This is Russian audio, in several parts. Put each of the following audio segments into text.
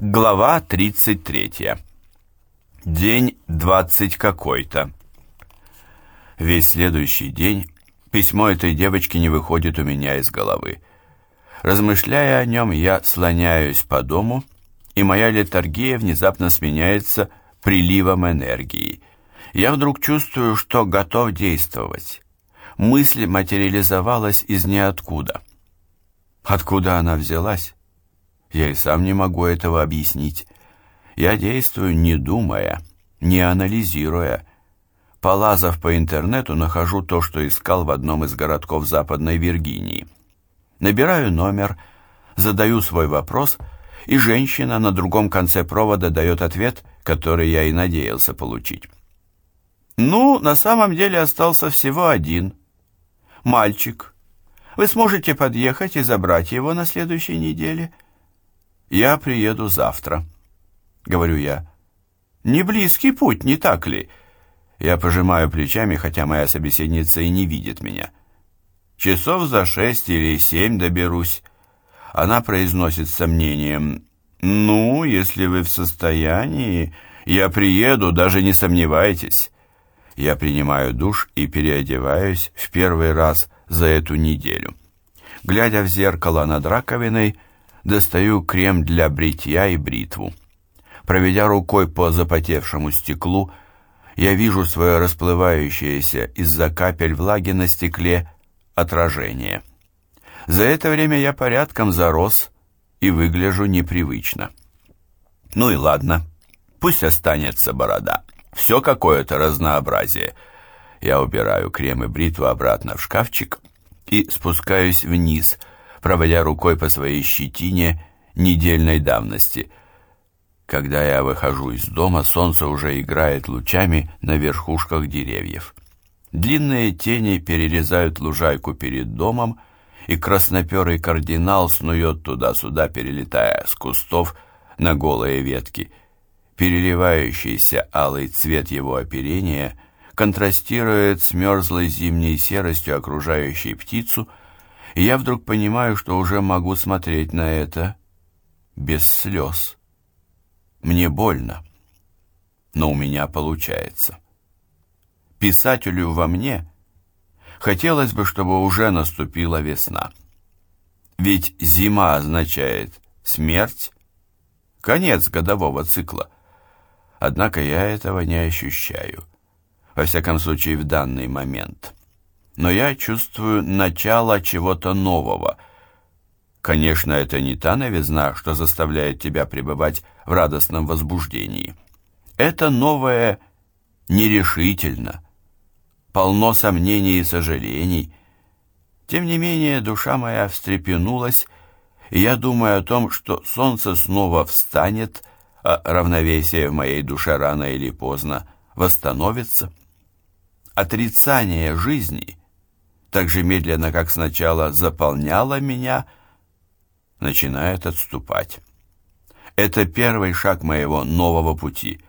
Глава 33. День 20 какой-то. Весь следующий день письмо этой девочки не выходит у меня из головы. Размышляя о нем, я слоняюсь по дому, и моя летаргия внезапно сменяется приливом энергии. Я вдруг чувствую, что готов действовать. Мысль материализовалась из ниоткуда. Откуда она взялась? Я и сам не могу этого объяснить. Я действую не думая, не анализируя. Полазав по интернету, нахожу то, что искал в одном из городков Западной Виргинии. Набираю номер, задаю свой вопрос, и женщина на другом конце провода дает ответ, который я и надеялся получить. Ну, на самом деле остался всего один. Мальчик. Вы сможете подъехать и забрать его на следующей неделе? Я приеду завтра, говорю я. Не близкий путь, не так ли? Я пожимаю плечами, хотя моя собеседница и не видит меня. Часов за шесть или семь доберусь. Она произносит с сомнением. «Ну, если вы в состоянии, я приеду, даже не сомневайтесь». Я принимаю душ и переодеваюсь в первый раз за эту неделю. Глядя в зеркало над раковиной, достаю крем для бритья и бритву. Проведя рукой по запотевшему стеклу, я вижу свое расплывающееся из-за капель влаги на стекле отражение. За это время я порядком зарос и выгляжу непривычно. Ну и ладно, пусть останется борода. Все какое-то разнообразие. Я убираю крем и бритву обратно в шкафчик и спускаюсь вниз, проводя рукой по своей щетине недельной давности. Когда я выхожу из дома, солнце уже играет лучами на верхушках деревьев. Длинные тени перерезают лужайку перед домом, и красноперый кардинал снует туда-сюда, перелетая с кустов на голые ветки — Переливающийся алый цвет его оперения контрастирует с мерзлой зимней серостью окружающей птицу, я вдруг понимаю, что уже могу смотреть на это без слез. Мне больно, но у меня получается. Писателю во мне хотелось бы, чтобы уже наступила весна. Ведь зима означает смерть, конец годового цикла. Однако я этого не ощущаю. Во всяком случае, в данный момент. Но я чувствую начало чего-то нового. Конечно, это не та новизна, что заставляет тебя пребывать в радостном возбуждении. Это новое нерешительно, полно сомнений и сожалений. Тем не менее, душа моя встрепенулась, и я думаю о том, что солнце снова встанет, а равновесие в моей душе рано или поздно восстановится. Отрицание жизни, так же медленно, как сначала заполняло меня, начинает отступать. Это первый шаг моего нового пути.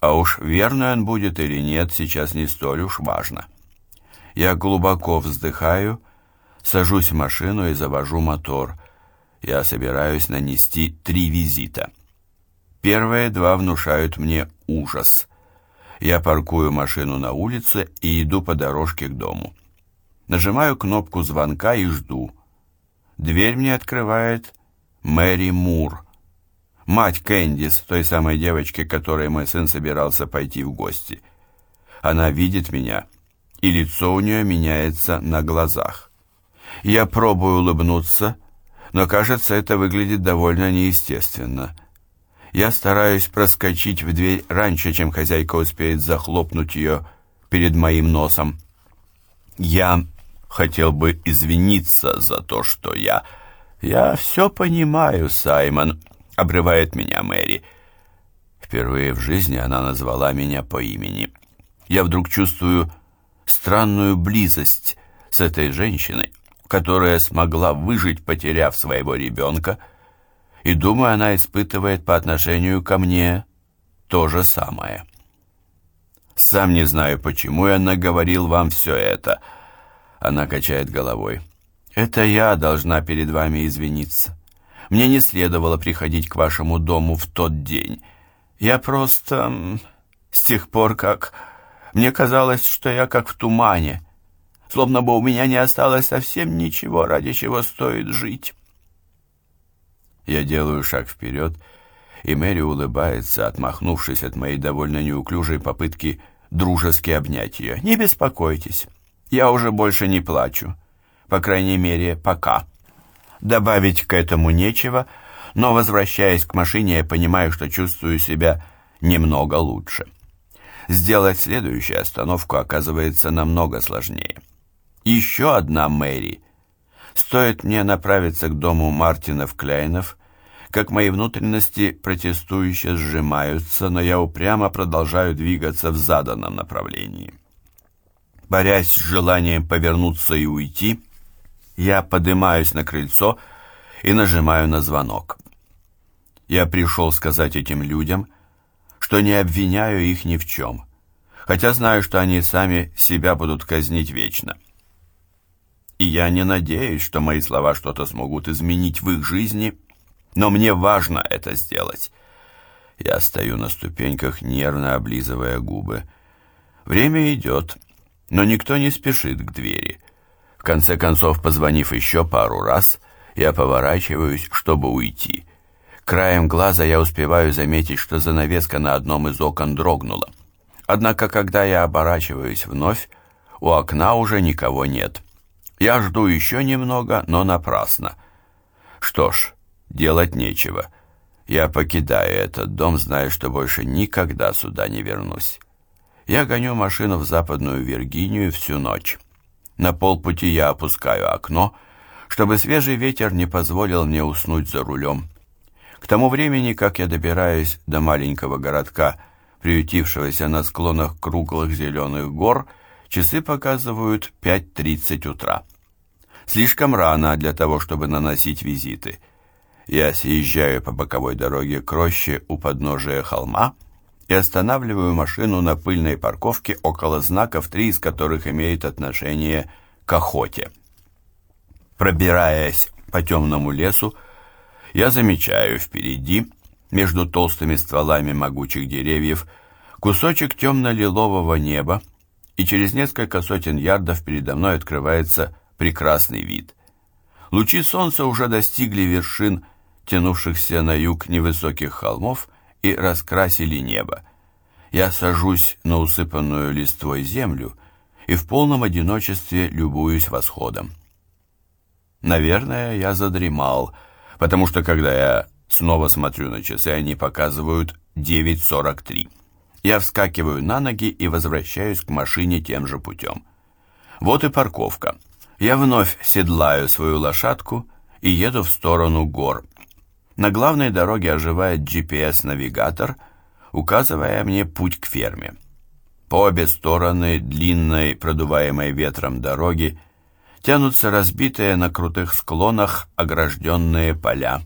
А уж верный он будет или нет, сейчас не столь уж важно. Я глубоко вздыхаю, сажусь в машину и завожу мотор. Я собираюсь нанести три визита. Первые два внушают мне ужас. Я паркую машину на улице и иду по дорожке к дому. Нажимаю кнопку звонка и жду. Дверь мне открывает Мэри Мур, мать Кэндис, той самой девочки, которой мой сын собирался пойти в гости. Она видит меня, и лицо у нее меняется на глазах. Я пробую улыбнуться, но, кажется, это выглядит довольно неестественно. Я стараюсь проскочить в дверь раньше, чем хозяйка успеет захлопнуть ее перед моим носом. Я хотел бы извиниться за то, что я... «Я все понимаю, Саймон», — обрывает меня Мэри. Впервые в жизни она назвала меня по имени. Я вдруг чувствую странную близость с этой женщиной, которая смогла выжить, потеряв своего ребенка, — и, думаю, она испытывает по отношению ко мне то же самое. Сам не знаю, почему я наговорил вам все это. Она качает головой. Это я должна перед вами извиниться. Мне не следовало приходить к вашему дому в тот день. Я просто... С тех пор, как... Мне казалось, что я как в тумане, словно бы у меня не осталось совсем ничего, ради чего стоит жить. Я делаю шаг вперед, и Мэри улыбается, отмахнувшись от моей довольно неуклюжей попытки дружески обнять ее. «Не беспокойтесь, я уже больше не плачу. По крайней мере, пока». Добавить к этому нечего, но, возвращаясь к машине, я понимаю, что чувствую себя немного лучше. Сделать следующую остановку оказывается намного сложнее. Еще одна Мэри. Стоит мне направиться к дому Мартинов-Кляйнов, как мои внутренности протестующе сжимаются, но я упрямо продолжаю двигаться в заданном направлении. Борясь с желанием повернуться и уйти, я поднимаюсь на крыльцо и нажимаю на звонок. Я пришел сказать этим людям, что не обвиняю их ни в чем, хотя знаю, что они сами себя будут казнить вечно. И я не надеюсь, что мои слова что-то смогут изменить в их жизни, но мне важно это сделать. Я стою на ступеньках, нервно облизывая губы. Время идет, но никто не спешит к двери. В конце концов, позвонив еще пару раз, я поворачиваюсь, чтобы уйти. Краем глаза я успеваю заметить, что занавеска на одном из окон дрогнула. Однако, когда я оборачиваюсь вновь, у окна уже никого нет. Я жду еще немного, но напрасно. Что ж, делать нечего. Я покидаю этот дом, зная, что больше никогда сюда не вернусь. Я гоню машину в Западную Виргинию всю ночь. На полпути я опускаю окно, чтобы свежий ветер не позволил мне уснуть за рулем. К тому времени, как я добираюсь до маленького городка, приютившегося на склонах круглых зеленых гор, часы показывают 5.30 утра. Слишком рано для того, чтобы наносить визиты. Я съезжаю по боковой дороге к роще у подножия холма и останавливаю машину на пыльной парковке около знаков, три из которых имеют отношение к охоте. Пробираясь по темному лесу, я замечаю впереди, между толстыми стволами могучих деревьев, кусочек темно-лилового неба, и через несколько сотен ярдов передо мной открывается прекрасный вид. Лучи солнца уже достигли вершин, тянувшихся на юг невысоких холмов, и раскрасили небо. Я сажусь на усыпанную листвой землю и в полном одиночестве любуюсь восходом. Наверное, я задремал, потому что когда я снова смотрю на часы, они показывают 9.43. Я вскакиваю на ноги и возвращаюсь к машине тем же путем. Вот и парковка. Я вновь седлаю свою лошадку и еду в сторону гор. На главной дороге оживает GPS-навигатор, указывая мне путь к ферме. По обе стороны длинной, продуваемой ветром дороги, тянутся разбитые на крутых склонах огражденные поля.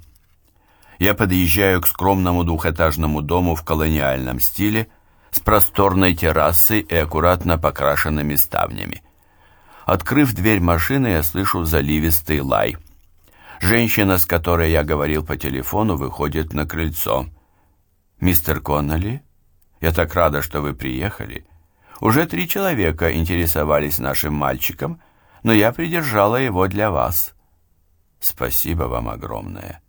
Я подъезжаю к скромному двухэтажному дому в колониальном стиле с просторной террасой и аккуратно покрашенными ставнями. Открыв дверь машины, я слышу заливистый лай – Женщина, с которой я говорил по телефону, выходит на крыльцо. «Мистер Конноли, я так рада, что вы приехали. Уже три человека интересовались нашим мальчиком, но я придержала его для вас». «Спасибо вам огромное».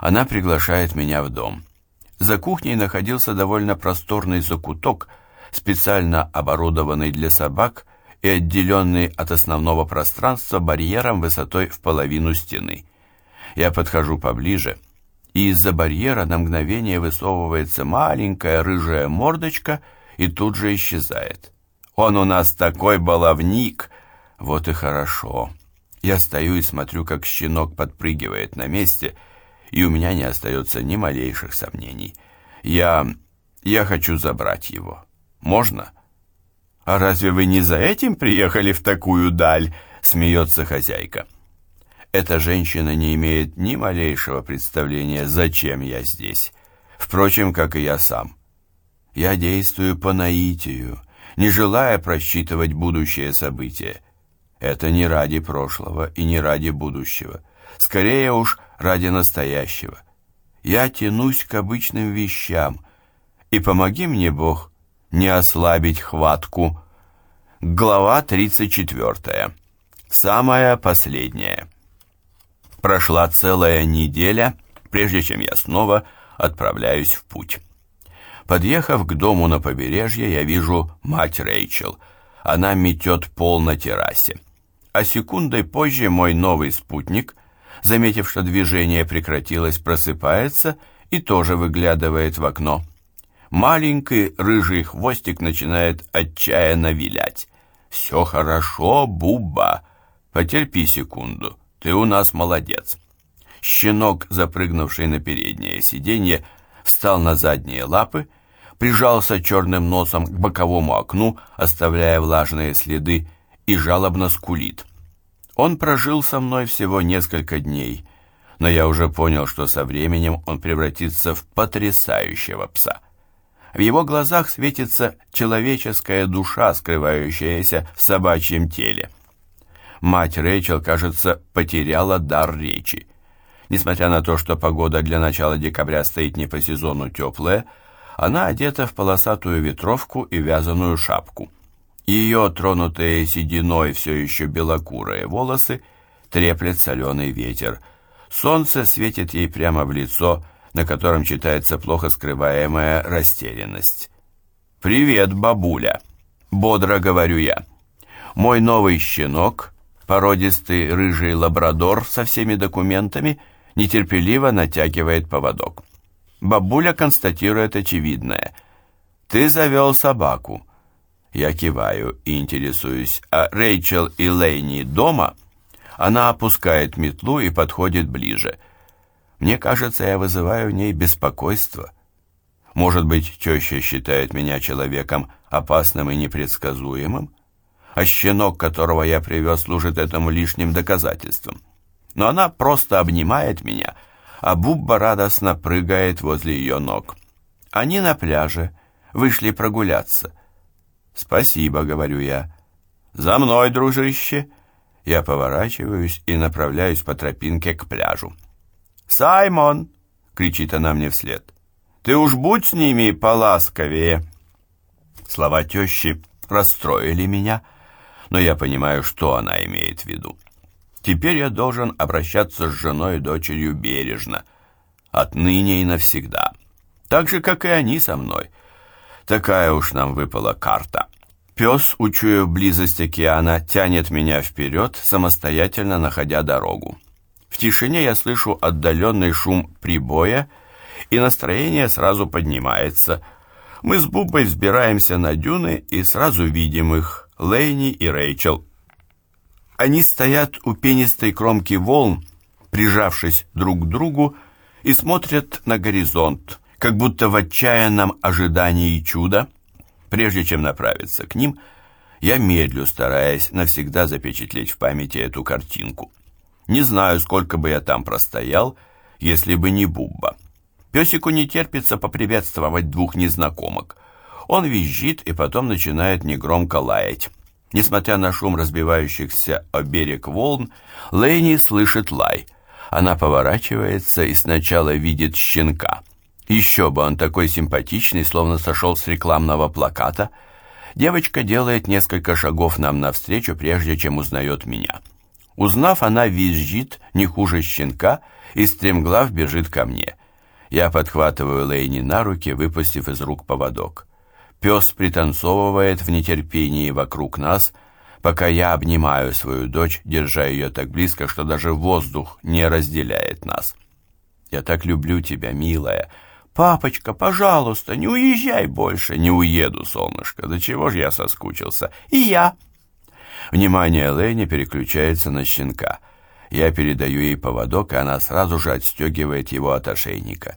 Она приглашает меня в дом. За кухней находился довольно просторный закуток, специально оборудованный для собак и отделенный от основного пространства барьером высотой в половину стены. Я подхожу поближе, и из-за барьера на мгновение высовывается маленькая рыжая мордочка и тут же исчезает. «Он у нас такой баловник!» Вот и хорошо. Я стою и смотрю, как щенок подпрыгивает на месте, и у меня не остается ни малейших сомнений. Я... я хочу забрать его. Можно?» «А разве вы не за этим приехали в такую даль?» — смеется хозяйка. Эта женщина не имеет ни малейшего представления, зачем я здесь. Впрочем, как и я сам. Я действую по наитию, не желая просчитывать будущее события. Это не ради прошлого и не ради будущего. Скорее уж ради настоящего. Я тянусь к обычным вещам, и помоги мне, Бог, не ослабить хватку. Глава 34. Самая последняя. Прошла целая неделя, прежде чем я снова отправляюсь в путь. Подъехав к дому на побережье, я вижу мать Рэйчел. Она метет пол на террасе. А секундой позже мой новый спутник, заметив, что движение прекратилось, просыпается и тоже выглядывает в окно. Маленький рыжий хвостик начинает отчаянно вилять. «Все хорошо, Буба. Потерпи секунду. Ты у нас молодец». Щенок, запрыгнувший на переднее сиденье, встал на задние лапы, прижался черным носом к боковому окну, оставляя влажные следы, и жалобно скулит. Он прожил со мной всего несколько дней, но я уже понял, что со временем он превратится в потрясающего пса. В его глазах светится человеческая душа, скрывающаяся в собачьем теле. Мать Рэйчел, кажется, потеряла дар речи. Несмотря на то, что погода для начала декабря стоит не по сезону теплая, она одета в полосатую ветровку и вязаную шапку. Ее тронутые сединой все еще белокурые волосы треплет соленый ветер. Солнце светит ей прямо в лицо, на котором читается плохо скрываемая растерянность. «Привет, бабуля!» — бодро говорю я. Мой новый щенок, породистый рыжий лабрадор со всеми документами — нетерпеливо натягивает поводок. Бабуля констатирует очевидное. «Ты завел собаку». Я киваю и интересуюсь, а Рэйчел и Лейни дома? Она опускает метлу и подходит ближе. Мне кажется, я вызываю в ней беспокойство. Может быть, теща считает меня человеком опасным и непредсказуемым? А щенок, которого я привез, служит этому лишним доказательством но она просто обнимает меня, а Бубба радостно прыгает возле ее ног. Они на пляже, вышли прогуляться. «Спасибо», — говорю я. «За мной, дружище!» Я поворачиваюсь и направляюсь по тропинке к пляжу. «Саймон!» — кричит она мне вслед. «Ты уж будь с ними поласковее!» Слова тещи расстроили меня, но я понимаю, что она имеет в виду. Теперь я должен обращаться с женой и дочерью бережно, отныне и навсегда, так же, как и они со мной. Такая уж нам выпала карта. Пес, учуя близость океана, тянет меня вперед, самостоятельно находя дорогу. В тишине я слышу отдаленный шум прибоя, и настроение сразу поднимается. Мы с Бубой взбираемся на дюны и сразу видим их, Лейни и Рэйчел. Они стоят у пенистой кромки волн, прижавшись друг к другу, и смотрят на горизонт, как будто в отчаянном ожидании чуда. Прежде чем направиться к ним, я медлю, стараясь навсегда запечатлеть в памяти эту картинку. Не знаю, сколько бы я там простоял, если бы не Бубба. Песику не терпится поприветствовать двух незнакомок. Он визжит и потом начинает негромко лаять. Несмотря на шум разбивающихся о берег волн, Лэйни слышит лай. Она поворачивается и сначала видит щенка. Еще бы он такой симпатичный, словно сошел с рекламного плаката. Девочка делает несколько шагов нам навстречу, прежде чем узнает меня. Узнав, она визжит не хуже щенка и стремглав бежит ко мне. Я подхватываю Лейни на руки, выпустив из рук поводок. Пес пританцовывает в нетерпении вокруг нас, пока я обнимаю свою дочь, держа ее так близко, что даже воздух не разделяет нас. «Я так люблю тебя, милая!» «Папочка, пожалуйста, не уезжай больше!» «Не уеду, солнышко, до чего же я соскучился?» «И я!» Внимание Лэни переключается на щенка. Я передаю ей поводок, и она сразу же отстегивает его от ошейника.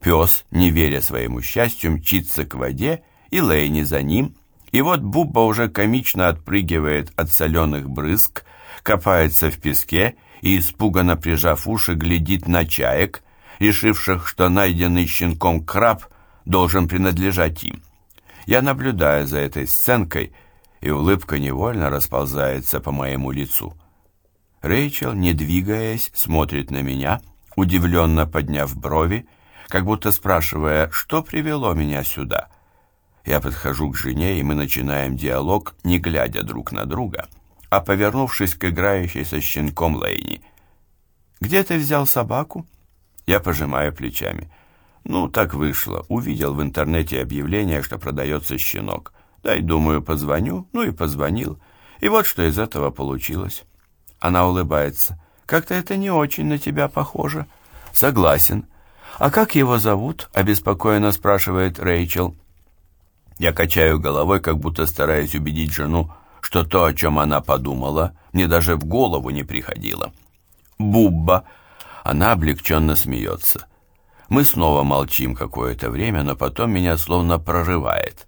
Пес, не веря своему счастью, мчится к воде и Лейни за ним, и вот Бубба уже комично отпрыгивает от соленых брызг, копается в песке и, испуганно прижав уши, глядит на чаек, решивших, что найденный щенком краб должен принадлежать им. Я наблюдаю за этой сценкой, и улыбка невольно расползается по моему лицу. Рэйчел, не двигаясь, смотрит на меня, удивленно подняв брови, как будто спрашивая, что привело меня сюда. Я подхожу к жене, и мы начинаем диалог, не глядя друг на друга, а повернувшись к играющей со щенком Лейни. «Где ты взял собаку?» Я пожимаю плечами. «Ну, так вышло. Увидел в интернете объявление, что продается щенок. Дай, думаю, позвоню. Ну и позвонил. И вот что из этого получилось». Она улыбается. «Как-то это не очень на тебя похоже». «Согласен. А как его зовут?» — обеспокоенно спрашивает Рэйчел. Я качаю головой, как будто стараясь убедить жену, что то, о чем она подумала, мне даже в голову не приходило. «Бубба!» Она облегченно смеется. Мы снова молчим какое-то время, но потом меня словно прорывает.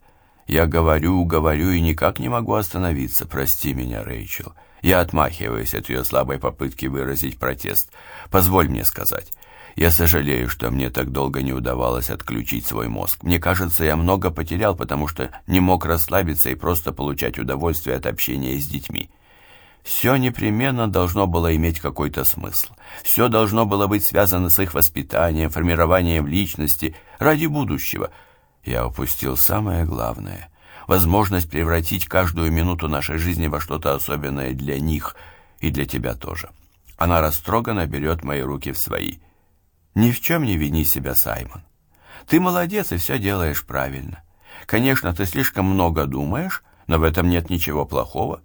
Я говорю, говорю и никак не могу остановиться. Прости меня, Рэйчел. Я отмахиваюсь от ее слабой попытки выразить протест. Позволь мне сказать. Я сожалею, что мне так долго не удавалось отключить свой мозг. Мне кажется, я много потерял, потому что не мог расслабиться и просто получать удовольствие от общения с детьми. Все непременно должно было иметь какой-то смысл. Все должно было быть связано с их воспитанием, формированием личности, ради будущего. Я упустил самое главное — возможность превратить каждую минуту нашей жизни во что-то особенное для них и для тебя тоже. Она растроганно берет мои руки в свои — ни в чем не вини себя, Саймон. Ты молодец и все делаешь правильно. Конечно, ты слишком много думаешь, но в этом нет ничего плохого.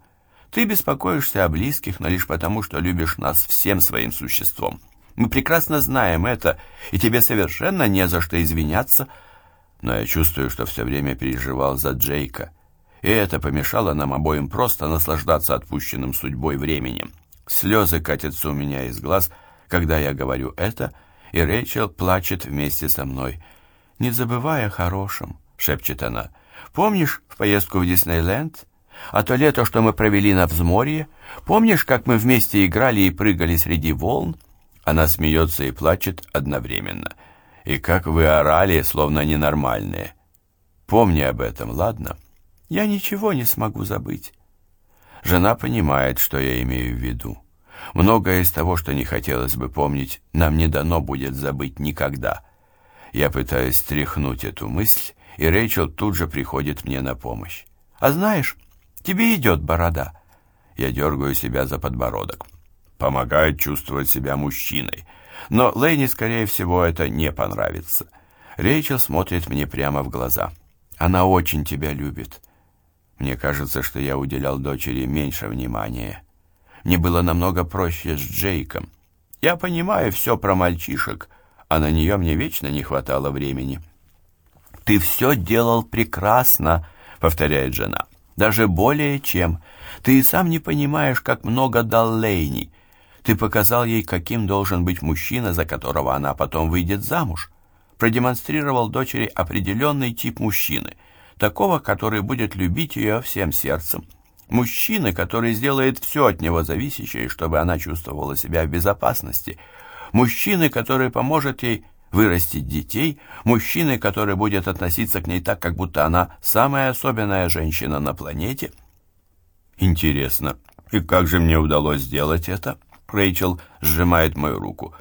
Ты беспокоишься о близких, но лишь потому, что любишь нас всем своим существом. Мы прекрасно знаем это, и тебе совершенно не за что извиняться. Но я чувствую, что все время переживал за Джейка, и это помешало нам обоим просто наслаждаться отпущенным судьбой временем. Слезы катятся у меня из глаз, когда я говорю это — и Рэйчел плачет вместе со мной. «Не забывай о хорошем», — шепчет она. «Помнишь в поездку в Диснейленд? А то лето, что мы провели на взморье? Помнишь, как мы вместе играли и прыгали среди волн?» Она смеется и плачет одновременно. «И как вы орали, словно ненормальные. Помни об этом, ладно? Я ничего не смогу забыть». Жена понимает, что я имею в виду. Многое из того, что не хотелось бы помнить, нам не дано будет забыть никогда. Я пытаюсь стряхнуть эту мысль, и Рэйчел тут же приходит мне на помощь. «А знаешь, тебе идет борода». Я дергаю себя за подбородок. Помогает чувствовать себя мужчиной. Но Лэйни, скорее всего, это не понравится. Рэйчел смотрит мне прямо в глаза. Она очень тебя любит. Мне кажется, что я уделял дочери меньше внимания. Мне было намного проще с Джейком. Я понимаю все про мальчишек, а на нее мне вечно не хватало времени. «Ты все делал прекрасно», — повторяет жена. «Даже более чем. Ты и сам не понимаешь, как много дал Лейни. Ты показал ей, каким должен быть мужчина, за которого она потом выйдет замуж. Продемонстрировал дочери определенный тип мужчины, такого, который будет любить ее всем сердцем. Мужчины, который сделает все от него зависящее, чтобы она чувствовала себя в безопасности. Мужчины, который поможет ей вырастить детей. Мужчины, который будет относиться к ней так, как будто она самая особенная женщина на планете. Интересно, и как же мне удалось сделать это? Рэйчел сжимает мою руку.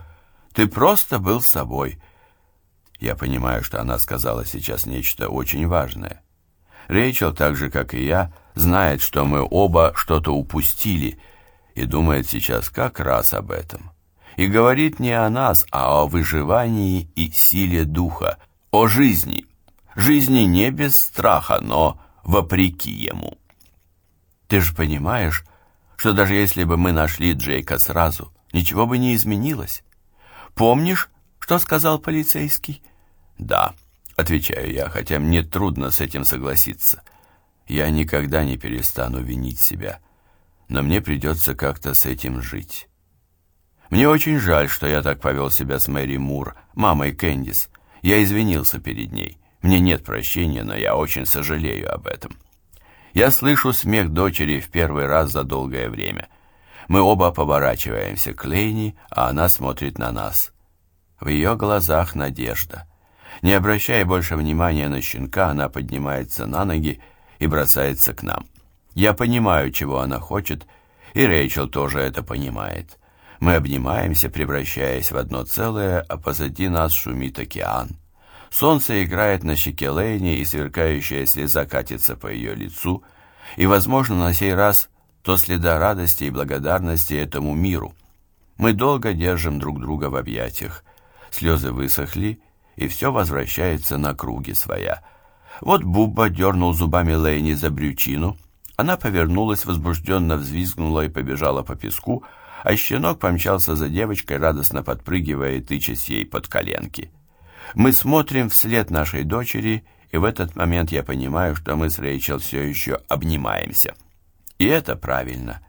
Ты просто был собой. Я понимаю, что она сказала сейчас нечто очень важное. Рэйчел, так же, как и я, знает, что мы оба что-то упустили, и думает сейчас как раз об этом. И говорит не о нас, а о выживании и силе духа, о жизни. Жизни не без страха, но вопреки ему. Ты же понимаешь, что даже если бы мы нашли Джейка сразу, ничего бы не изменилось. Помнишь, что сказал полицейский? Да, отвечаю я, хотя мне трудно с этим согласиться. Я никогда не перестану винить себя, но мне придется как-то с этим жить. Мне очень жаль, что я так повел себя с Мэри Мур, мамой Кэндис. Я извинился перед ней. Мне нет прощения, но я очень сожалею об этом. Я слышу смех дочери в первый раз за долгое время. Мы оба поворачиваемся к Лейни, а она смотрит на нас. В ее глазах надежда. Не обращая больше внимания на щенка, она поднимается на ноги и бросается к нам. Я понимаю, чего она хочет, И Рэйчел тоже это понимает. Мы обнимаемся, превращаясь в одно целое, а позади нас шумит океан. Солнце играет на щеке Лэйни, и сверкающая слеза катится по ее лицу, и, возможно, на сей раз то следа радости и благодарности этому миру. Мы долго держим друг друга в объятиях. Слезы высохли, и все возвращается на круги своя. Вот Бубба дернул зубами Лэйни за брючину. Она повернулась, возбужденно взвизгнула и побежала по песку, а щенок помчался за девочкой, радостно подпрыгивая и тычась ей под коленки. Мы смотрим вслед нашей дочери, и в этот момент я понимаю, что мы с Рэйчел все еще обнимаемся. И это правильно.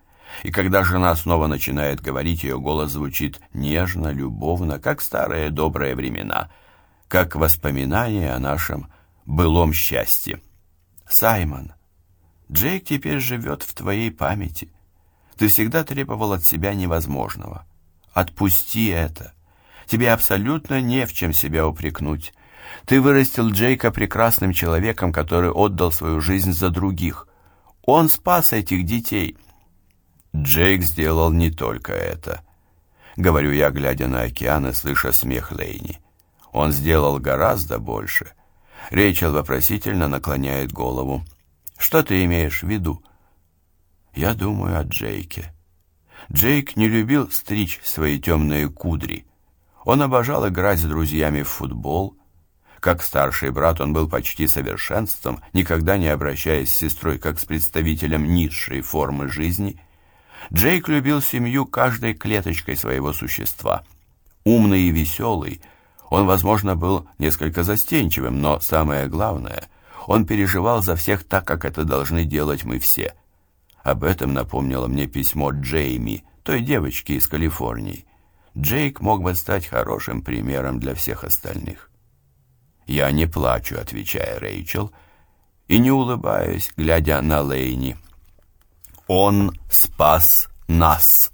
И когда жена снова начинает говорить, ее голос звучит нежно, любовно, как старые добрые времена, как воспоминание о нашем былом счастье. «Саймон, Джейк теперь живет в твоей памяти. Ты всегда требовал от себя невозможного. Отпусти это. Тебе абсолютно не в чем себя упрекнуть. Ты вырастил Джейка прекрасным человеком, который отдал свою жизнь за других. Он спас этих детей. Джейк сделал не только это. Говорю я, глядя на океан и слыша смех Лейни. Он сделал гораздо больше. Рейчел вопросительно наклоняет голову. Что ты имеешь в виду? Я думаю о Джейке. Джейк не любил стричь свои темные кудри. Он обожал играть с друзьями в футбол. Как старший брат он был почти совершенством, никогда не обращаясь с сестрой как с представителем низшей формы жизни. Джейк любил семью каждой клеточкой своего существа. Умный и веселый, он, возможно, был несколько застенчивым, но самое главное, он переживал за всех так, как это должны делать мы все. Об этом напомнило мне письмо Джейми, той девочки из Калифорнии. Джейк мог бы стать хорошим примером для всех остальных. Я не плачу, отвечая Рэйчел, и не улыбаюсь, глядя на Лейни. Он спас нас.